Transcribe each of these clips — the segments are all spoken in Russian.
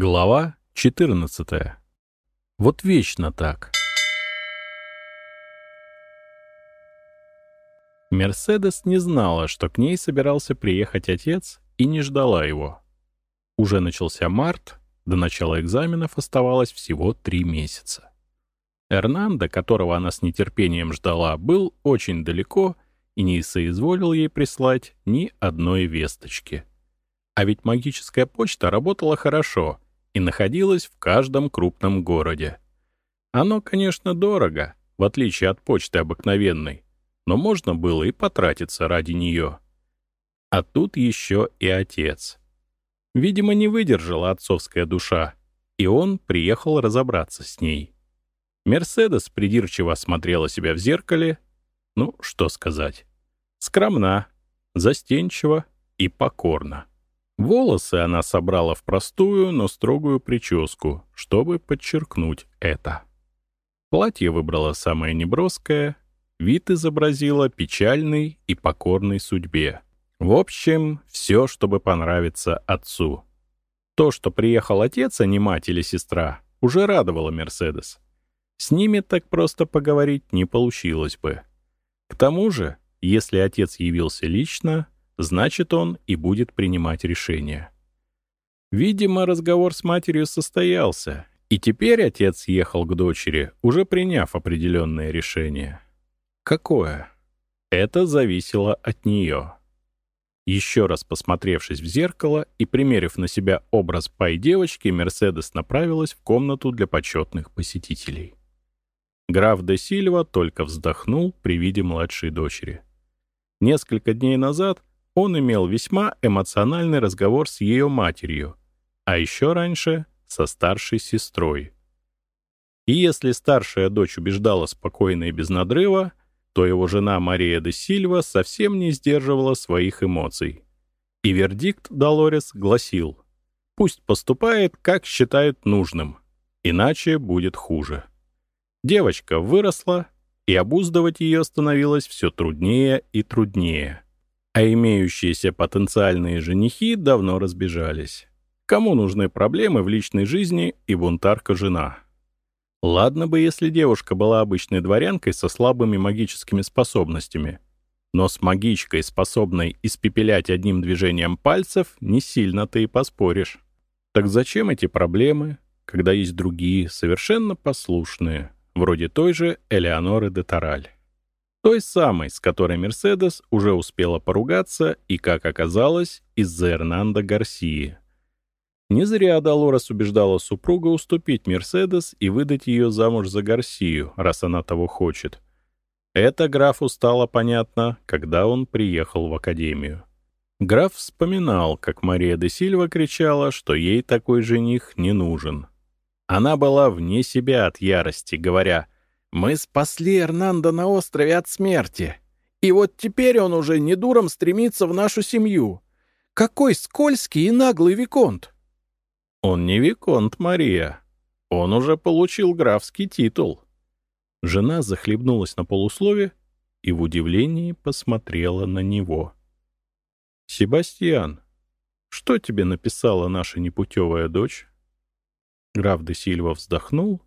Глава 14. Вот вечно так. Мерседес не знала, что к ней собирался приехать отец, и не ждала его. Уже начался март, до начала экзаменов оставалось всего три месяца. Эрнандо, которого она с нетерпением ждала, был очень далеко и не соизволил ей прислать ни одной весточки — а ведь магическая почта работала хорошо и находилась в каждом крупном городе. Оно, конечно, дорого, в отличие от почты обыкновенной, но можно было и потратиться ради нее. А тут еще и отец. Видимо, не выдержала отцовская душа, и он приехал разобраться с ней. Мерседес придирчиво осмотрела себя в зеркале. Ну, что сказать. Скромна, застенчива и покорна. Волосы она собрала в простую, но строгую прическу, чтобы подчеркнуть это. Платье выбрала самое неброское, вид изобразила печальный и покорный судьбе. В общем, все, чтобы понравиться отцу. То, что приехал отец, а не мать или сестра, уже радовало Мерседес. С ними так просто поговорить не получилось бы. К тому же, если отец явился лично, значит, он и будет принимать решение. Видимо, разговор с матерью состоялся, и теперь отец ехал к дочери, уже приняв определенное решение. Какое? Это зависело от нее. Еще раз посмотревшись в зеркало и примерив на себя образ пай-девочки, Мерседес направилась в комнату для почетных посетителей. Граф де Сильва только вздохнул при виде младшей дочери. Несколько дней назад он имел весьма эмоциональный разговор с ее матерью, а еще раньше — со старшей сестрой. И если старшая дочь убеждала спокойно и без надрыва, то его жена Мария де Сильва совсем не сдерживала своих эмоций. И вердикт Долорес гласил «Пусть поступает, как считает нужным, иначе будет хуже». Девочка выросла, и обуздывать ее становилось все труднее и труднее — а имеющиеся потенциальные женихи давно разбежались. Кому нужны проблемы в личной жизни и бунтарка-жена? Ладно бы, если девушка была обычной дворянкой со слабыми магическими способностями. Но с магичкой, способной испепелять одним движением пальцев, не сильно ты и поспоришь. Так зачем эти проблемы, когда есть другие, совершенно послушные, вроде той же Элеоноры де Тараль? Той самой, с которой Мерседес уже успела поругаться и, как оказалось, из-за Эрнанда Гарсии. Не зря Долорес убеждала супруга уступить Мерседес и выдать ее замуж за Гарсию, раз она того хочет. Это графу стало понятно, когда он приехал в академию. Граф вспоминал, как Мария де Сильва кричала, что ей такой жених не нужен. Она была вне себя от ярости, говоря — мы спасли Эрнанда на острове от смерти. И вот теперь он уже недуром стремится в нашу семью. Какой скользкий и наглый Виконт!» «Он не Виконт, Мария. Он уже получил графский титул». Жена захлебнулась на полуслове и в удивлении посмотрела на него. «Себастьян, что тебе написала наша непутевая дочь?» Граф де Сильва вздохнул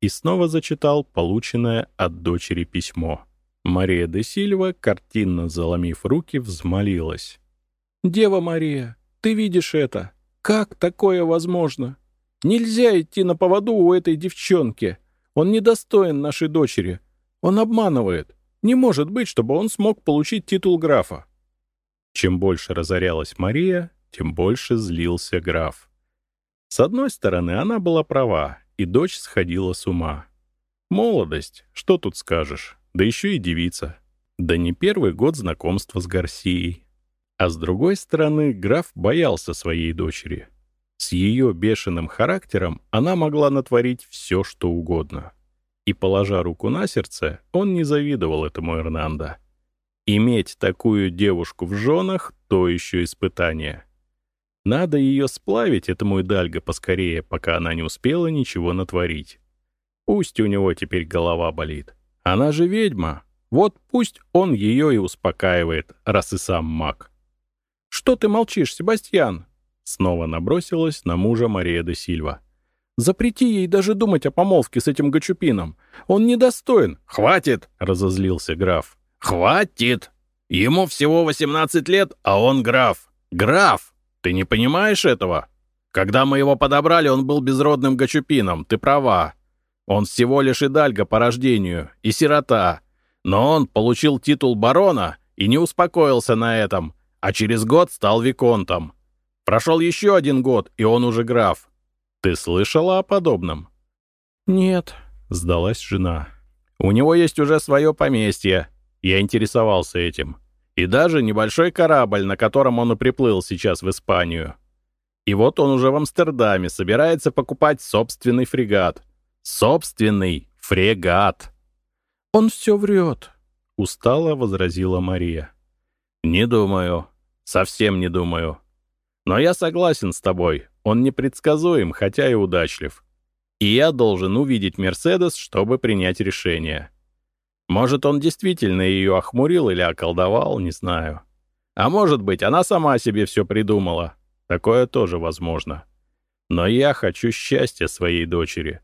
и снова зачитал полученное от дочери письмо. Мария де Сильва, картинно заломив руки, взмолилась. «Дева Мария, ты видишь это? Как такое возможно? Нельзя идти на поводу у этой девчонки. Он недостоин нашей дочери. Он обманывает. Не может быть, чтобы он смог получить титул графа». Чем больше разорялась Мария, тем больше злился граф. С одной стороны, она была права, и дочь сходила с ума. Молодость, что тут скажешь, да еще и девица. Да не первый год знакомства с Гарсией. А с другой стороны, граф боялся своей дочери. С ее бешеным характером она могла натворить все, что угодно. И, положа руку на сердце, он не завидовал этому Эрнандо. Иметь такую девушку в женах — то еще испытание. Надо ее сплавить, этому Идальго, поскорее, пока она не успела ничего натворить. Пусть у него теперь голова болит. Она же ведьма. Вот пусть он ее и успокаивает, раз и сам маг. «Что ты молчишь, Себастьян?» Снова набросилась на мужа Мария де Сильва. «Запрети ей даже думать о помолвке с этим Гачупином. Он недостоин». «Хватит!» — разозлился граф. «Хватит! Ему всего 18 лет, а он граф. Граф! Ты не понимаешь этого? Когда мы его подобрали, он был безродным Гачупином, ты права. Он всего лишь идальга по рождению и сирота. Но он получил титул барона и не успокоился на этом, а через год стал виконтом. Прошел еще один год, и он уже граф. Ты слышала о подобном? Нет, сдалась жена. У него есть уже свое поместье. Я интересовался этим. И даже небольшой корабль, на котором он и приплыл сейчас в Испанию. И вот он уже в Амстердаме собирается покупать собственный фрегат. Собственный фрегат. Он все врет, устало возразила Мария. Не думаю. Совсем не думаю. Но я согласен с тобой, он непредсказуем, хотя и удачлив. И я должен увидеть Мерседес, чтобы принять решение. Может, он действительно ее охмурил или околдовал, не знаю. А может быть, она сама себе все придумала. Такое тоже возможно. Но я хочу счастья своей дочери.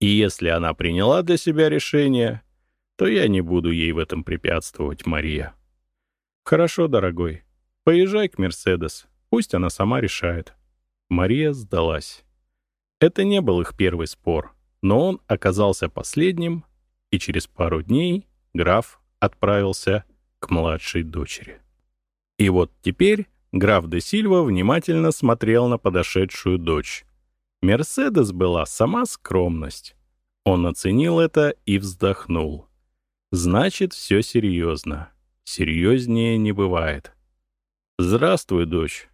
И если она приняла для себя решение, то я не буду ей в этом препятствовать, Мария. Хорошо, дорогой. Поезжай к Мерседес. Пусть она сама решает. Мария сдалась. Это не был их первый спор, но он оказался последним, и через пару дней граф отправился к младшей дочери. И вот теперь граф де Сильва внимательно смотрел на подошедшую дочь. Мерседес была сама скромность. Он оценил это и вздохнул. Значит, все серьезно. Серьезнее не бывает. «Здравствуй, дочь».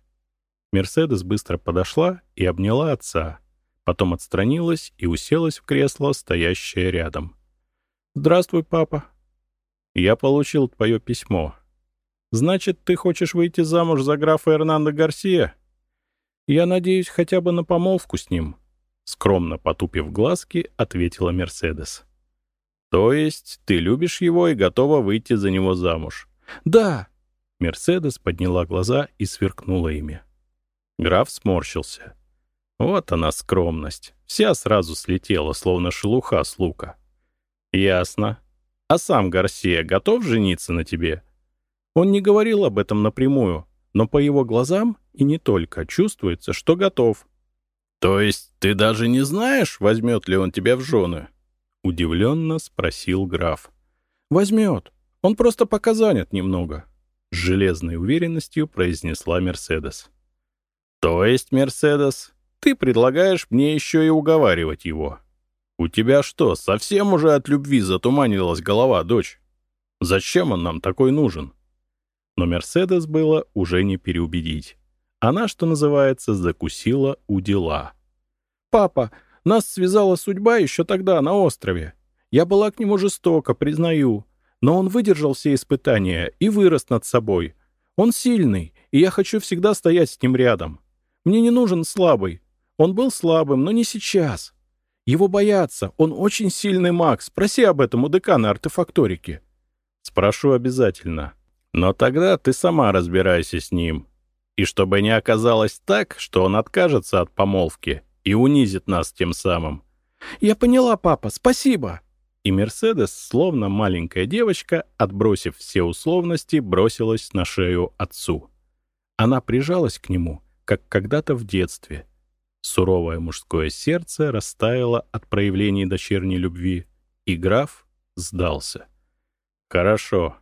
Мерседес быстро подошла и обняла отца, потом отстранилась и уселась в кресло, стоящее рядом. «Здравствуй, папа. Я получил твое письмо. Значит, ты хочешь выйти замуж за графа Эрнандо Гарсия? Я надеюсь хотя бы на помолвку с ним», — скромно потупив глазки, ответила Мерседес. «То есть ты любишь его и готова выйти за него замуж?» «Да», Мерседес подняла глаза и сверкнула ими. Граф сморщился. Вот она скромность. Вся сразу слетела, словно шелуха с лука. «Ясно. А сам Гарсия готов жениться на тебе?» Он не говорил об этом напрямую, но по его глазам и не только чувствуется, что готов. «То есть ты даже не знаешь, возьмет ли он тебя в жены?» — удивленно спросил граф. «Возьмет. Он просто пока занят немного», с железной уверенностью произнесла Мерседес. «То есть, Мерседес, ты предлагаешь мне еще и уговаривать его? У тебя что, совсем уже от любви затуманилась голова, дочь? Зачем он нам такой нужен?» Но Мерседес было уже не переубедить. Она, что называется, закусила у дела. «Папа, нас связала судьба еще тогда на острове. Я была к нему жестока, признаю. Но он выдержал все испытания и вырос над собой. Он сильный, и я хочу всегда стоять с ним рядом. Мне не нужен слабый. Он был слабым, но не сейчас. Его боятся. Он очень сильный маг. Спроси об этом у декана артефакторики. Спрошу обязательно. Но тогда ты сама разбирайся с ним. И чтобы не оказалось так, что он откажется от помолвки и унизит нас тем самым. Я поняла, папа. Спасибо. И Мерседес, словно маленькая девочка, отбросив все условности, бросилась на шею отцу. Она прижалась к нему, как когда-то в детстве. Суровое мужское сердце растаяло от проявлений дочерней любви, и граф сдался. «Хорошо.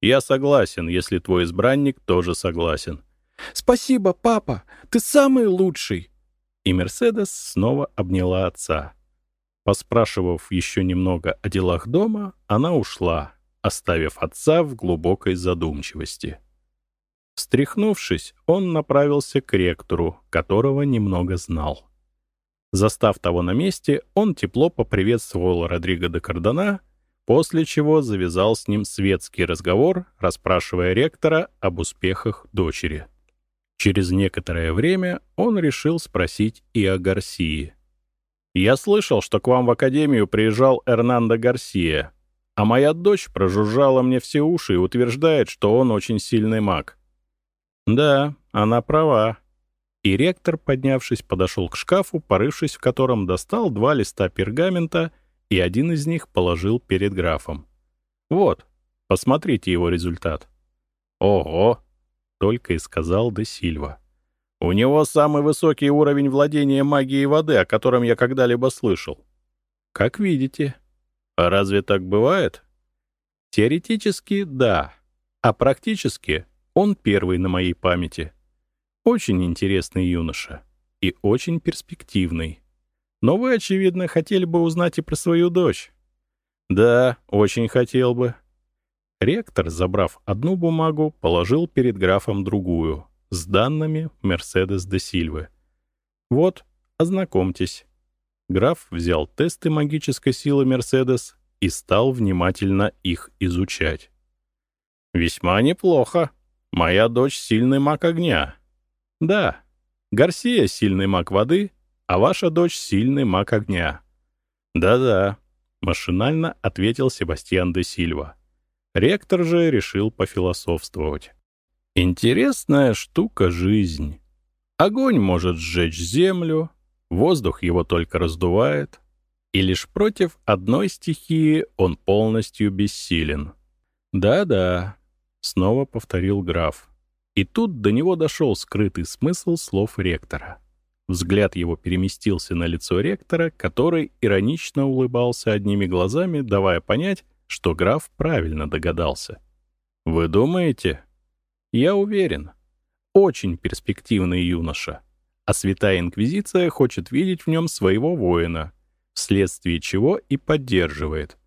Я согласен, если твой избранник тоже согласен». «Спасибо, папа! Ты самый лучший!» И Мерседес снова обняла отца. Поспрашивав еще немного о делах дома, она ушла, оставив отца в глубокой задумчивости. Встряхнувшись, он направился к ректору, которого немного знал. Застав того на месте, он тепло поприветствовал Родриго де Кардона, после чего завязал с ним светский разговор, расспрашивая ректора об успехах дочери. Через некоторое время он решил спросить и о Гарсии — я слышал, что к вам в академию приезжал Эрнандо Гарсия, а моя дочь прожужжала мне все уши и утверждает, что он очень сильный маг. Да, она права. И ректор, поднявшись, подошел к шкафу, порывшись в котором достал два листа пергамента и один из них положил перед графом. «Вот, посмотрите его результат». «Ого!» — только и сказал Де Сильва. «У него самый высокий уровень владения магией воды, о котором я когда-либо слышал». «Как видите». «А разве так бывает?» «Теоретически — да, а практически он первый на моей памяти. Очень интересный юноша и очень перспективный. Но вы, очевидно, хотели бы узнать и про свою дочь. Да, очень хотел бы. Ректор, забрав одну бумагу, положил перед графом другую, с данными Мерседес де Сильвы. Вот, ознакомьтесь. Граф взял тесты магической силы Мерседес и стал внимательно их изучать. «Весьма неплохо. Моя дочь — сильный маг огня». «Да, Гарсия — сильный маг воды, а ваша дочь — сильный маг огня». «Да-да», — машинально ответил Себастьян де Сильва. Ректор же решил пофилософствовать. «Интересная штука жизнь. Огонь может сжечь землю, воздух его только раздувает, и лишь против одной стихии он полностью бессилен. Да-да, снова повторил граф. И тут до него дошел скрытый смысл слов ректора. Взгляд его переместился на лицо ректора, который иронично улыбался одними глазами, давая понять, что граф правильно догадался. «Вы думаете?» «Я уверен. Очень перспективный юноша. А Святая Инквизиция хочет видеть в нем своего воина, вследствие чего и поддерживает.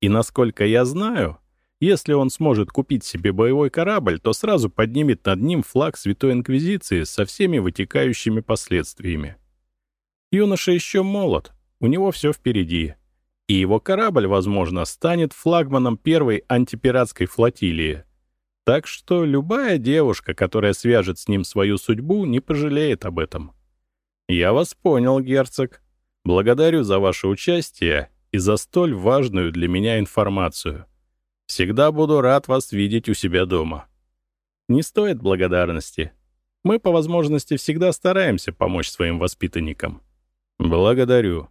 И насколько я знаю, если он сможет купить себе боевой корабль, то сразу поднимет над ним флаг Святой Инквизиции со всеми вытекающими последствиями. Юноша еще молод, у него все впереди. И его корабль, возможно, станет флагманом первой антипиратской флотилии. Так что любая девушка, которая свяжет с ним свою судьбу, не пожалеет об этом. Я вас понял, герцог. Благодарю за ваше участие и за столь важную для меня информацию. Всегда буду рад вас видеть у себя дома. Не стоит благодарности. Мы по возможности всегда стараемся помочь своим воспитанникам. Благодарю.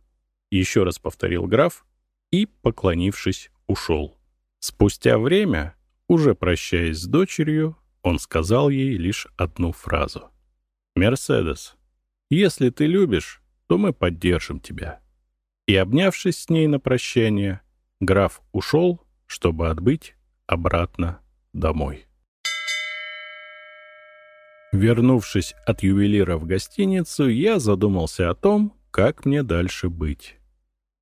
Еще раз повторил граф и, поклонившись, ушел. Спустя время, уже прощаясь с дочерью, он сказал ей лишь одну фразу. «Мерседес, если ты любишь, то мы поддержим тебя». И, обнявшись с ней на прощание, граф ушел, чтобы отбыть обратно домой. Вернувшись от ювелира в гостиницу, я задумался о том, как мне дальше быть.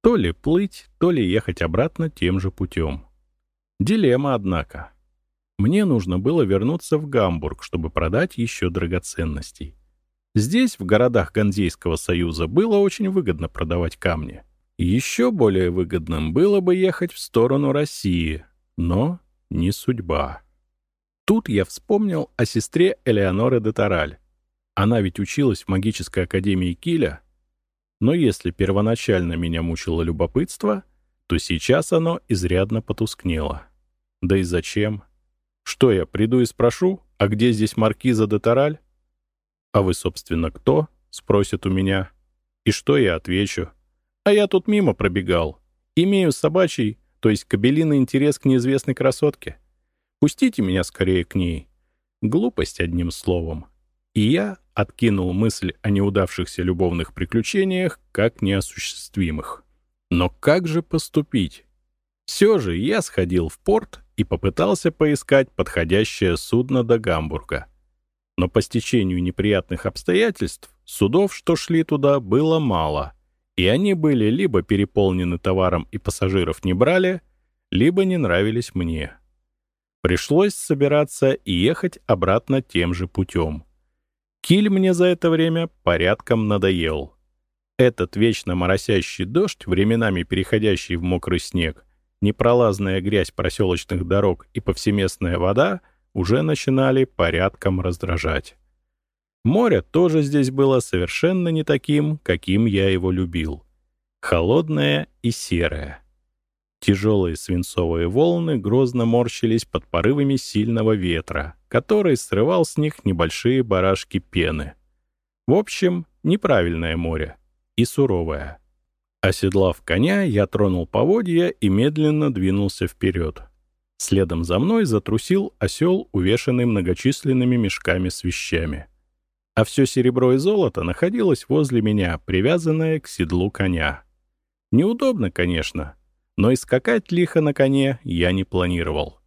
То ли плыть, то ли ехать обратно тем же путем. Дилемма, однако. Мне нужно было вернуться в Гамбург, чтобы продать еще драгоценностей. Здесь, в городах Ганзейского союза, было очень выгодно продавать камни. Еще более выгодным было бы ехать в сторону России, но не судьба. Тут я вспомнил о сестре Элеоноры де Тараль. Она ведь училась в магической академии Киля, но если первоначально меня мучило любопытство, то сейчас оно изрядно потускнело. Да и зачем? Что я, приду и спрошу, а где здесь маркиза де Тараль? А вы, собственно, кто? — спросят у меня. И что я отвечу? А я тут мимо пробегал. Имею собачий, то есть кобелиный интерес к неизвестной красотке. Пустите меня скорее к ней. Глупость, одним словом. И я откинул мысль о неудавшихся любовных приключениях как неосуществимых. Но как же поступить? Все же я сходил в порт и попытался поискать подходящее судно до Гамбурга. Но по стечению неприятных обстоятельств судов, что шли туда, было мало — и они были либо переполнены товаром и пассажиров не брали, либо не нравились мне. Пришлось собираться и ехать обратно тем же путем. Киль мне за это время порядком надоел. Этот вечно моросящий дождь, временами переходящий в мокрый снег, непролазная грязь проселочных дорог и повсеместная вода уже начинали порядком раздражать. Море тоже здесь было совершенно не таким, каким я его любил. Холодное и серое. Тяжелые свинцовые волны грозно морщились под порывами сильного ветра, который срывал с них небольшие барашки пены. В общем, неправильное море и суровое. Оседлав коня, я тронул поводья и медленно двинулся вперед. Следом за мной затрусил осел, увешанный многочисленными мешками с вещами. А все серебро и золото находилось возле меня, привязанное к седлу коня. Неудобно, конечно, но и скакать лихо на коне я не планировал.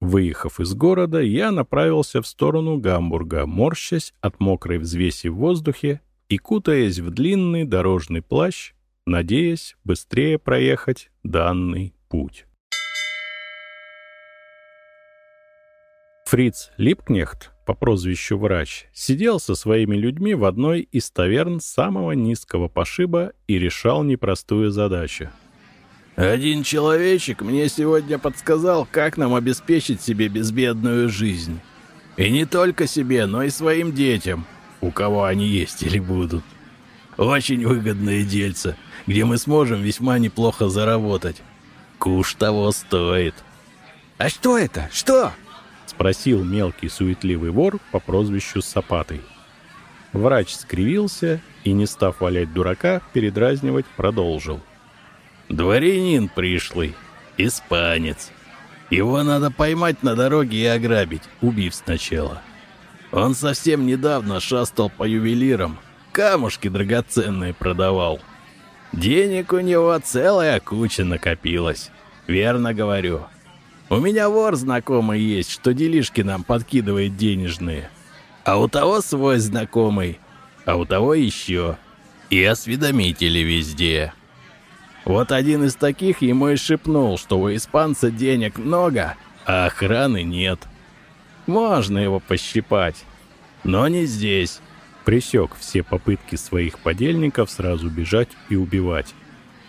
Выехав из города, я направился в сторону Гамбурга, морщась от мокрой взвеси в воздухе и кутаясь в длинный дорожный плащ, надеясь быстрее проехать данный путь. Фриц Липкнехт, по прозвищу Врач, сидел со своими людьми в одной из таверн самого низкого пошиба и решал непростую задачу. «Один человечек мне сегодня подсказал, как нам обеспечить себе безбедную жизнь. И не только себе, но и своим детям, у кого они есть или будут. Очень выгодное дельце, где мы сможем весьма неплохо заработать. Куш того стоит». «А что это? Что?» Спросил мелкий суетливый вор по прозвищу Сапатой. Врач скривился и, не став валять дурака, передразнивать продолжил. «Дворянин пришлый, испанец. Его надо поймать на дороге и ограбить, убив сначала. Он совсем недавно шастал по ювелирам, камушки драгоценные продавал. Денег у него целая куча накопилась, верно говорю». У меня вор знакомый есть, что делишки нам подкидывает денежные. А у того свой знакомый, а у того еще. И осведомители везде. Вот один из таких ему и шепнул, что у испанца денег много, а охраны нет. Можно его пощипать, но не здесь. Присек все попытки своих подельников сразу бежать и убивать.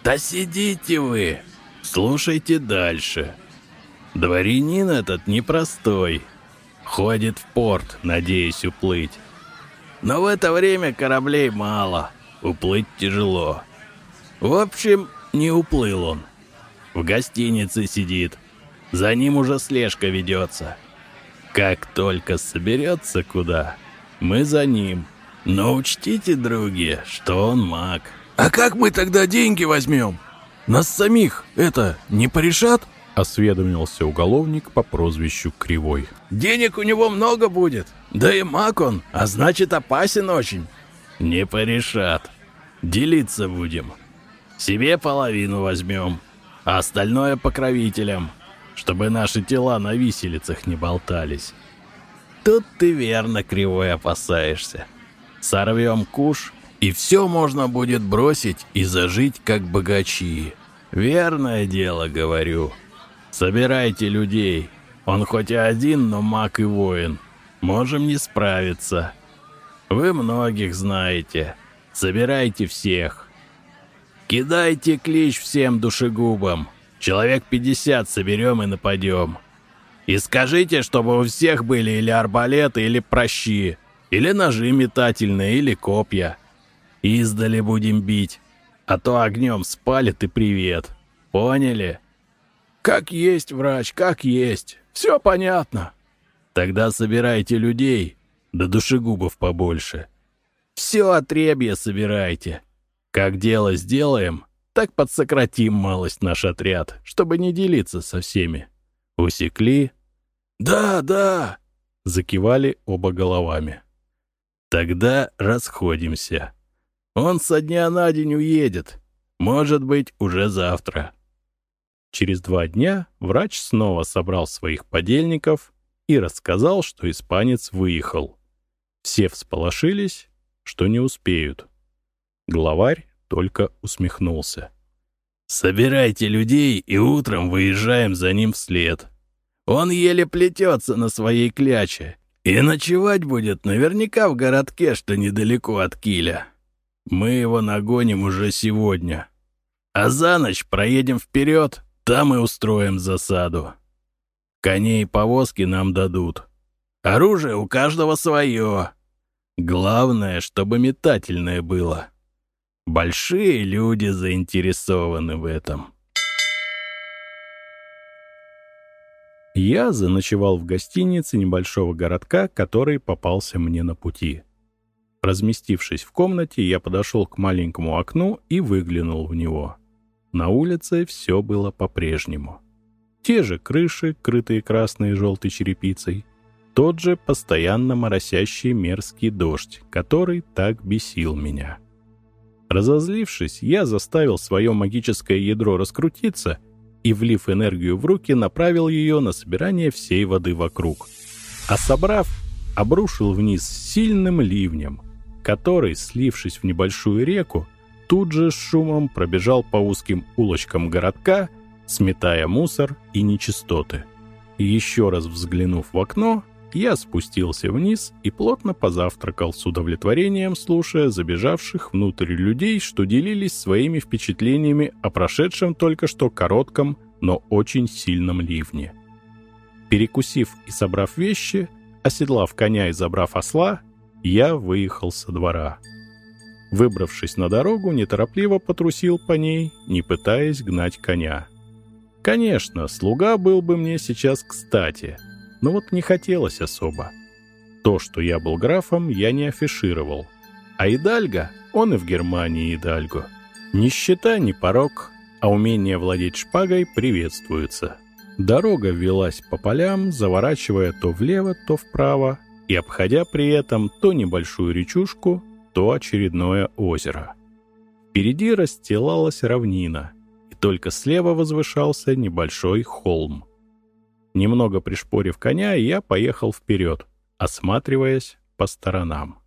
«Да сидите вы! Слушайте дальше!» Дворянин этот непростой. Ходит в порт, надеясь уплыть. Но в это время кораблей мало, уплыть тяжело. В общем, не уплыл он. В гостинице сидит. За ним уже слежка ведется. Как только соберется куда, мы за ним. Но учтите, други, что он маг. А как мы тогда деньги возьмем? Нас самих это не порешат? Осведомился уголовник по прозвищу Кривой. «Денег у него много будет, да и маг он, а значит опасен очень». «Не порешат. Делиться будем. Себе половину возьмем, а остальное покровителям, чтобы наши тела на виселицах не болтались. Тут ты верно Кривой опасаешься. Сорвем куш, и все можно будет бросить и зажить как богачи. Верное дело, говорю». Собирайте людей. Он хоть и один, но маг и воин. Можем не справиться. Вы многих знаете. Собирайте всех. Кидайте клич всем душегубам. Человек 50 соберем и нападем. И скажите, чтобы у всех были или арбалеты, или прощи, или ножи метательные, или копья. Издали будем бить, а то огнем спалит и привет. Поняли?» Как есть, врач, как есть. Все понятно. Тогда собирайте людей, да душегубов побольше. Все отребье собирайте. Как дело сделаем, так подсократим малость наш отряд, чтобы не делиться со всеми. Усекли? Да, да, закивали оба головами. Тогда расходимся. Он со дня на день уедет. Может быть, уже завтра. Через два дня врач снова собрал своих подельников и рассказал, что испанец выехал. Все всполошились, что не успеют. Главарь только усмехнулся. «Собирайте людей, и утром выезжаем за ним вслед. Он еле плетется на своей кляче, и ночевать будет наверняка в городке, что недалеко от Киля. Мы его нагоним уже сегодня. А за ночь проедем вперед там и устроим засаду. Коней и повозки нам дадут. Оружие у каждого свое. Главное, чтобы метательное было. Большие люди заинтересованы в этом. Я заночевал в гостинице небольшого городка, который попался мне на пути. Разместившись в комнате, я подошел к маленькому окну и выглянул в него. На улице все было по-прежнему. Те же крыши, крытые красной и желтой черепицей, тот же постоянно моросящий мерзкий дождь, который так бесил меня. Разозлившись, я заставил свое магическое ядро раскрутиться и, влив энергию в руки, направил ее на собирание всей воды вокруг. А собрав, обрушил вниз сильным ливнем, который, слившись в небольшую реку, тут же с шумом пробежал по узким улочкам городка, сметая мусор и нечистоты. Еще раз взглянув в окно, я спустился вниз и плотно позавтракал с удовлетворением, слушая забежавших внутрь людей, что делились своими впечатлениями о прошедшем только что коротком, но очень сильном ливне. Перекусив и собрав вещи, оседлав коня и забрав осла, я выехал со двора. Выбравшись на дорогу, неторопливо потрусил по ней, не пытаясь гнать коня. Конечно, слуга был бы мне сейчас кстати — но вот не хотелось особо. То, что я был графом, я не афишировал. А Идальго, он и в Германии Идальго. Нищета не порог, а умение владеть шпагой приветствуется. Дорога велась по полям, заворачивая то влево, то вправо, и обходя при этом то небольшую речушку, то очередное озеро. Впереди расстилалась равнина, и только слева возвышался небольшой холм. Немного пришпорив коня, я поехал вперед, осматриваясь по сторонам.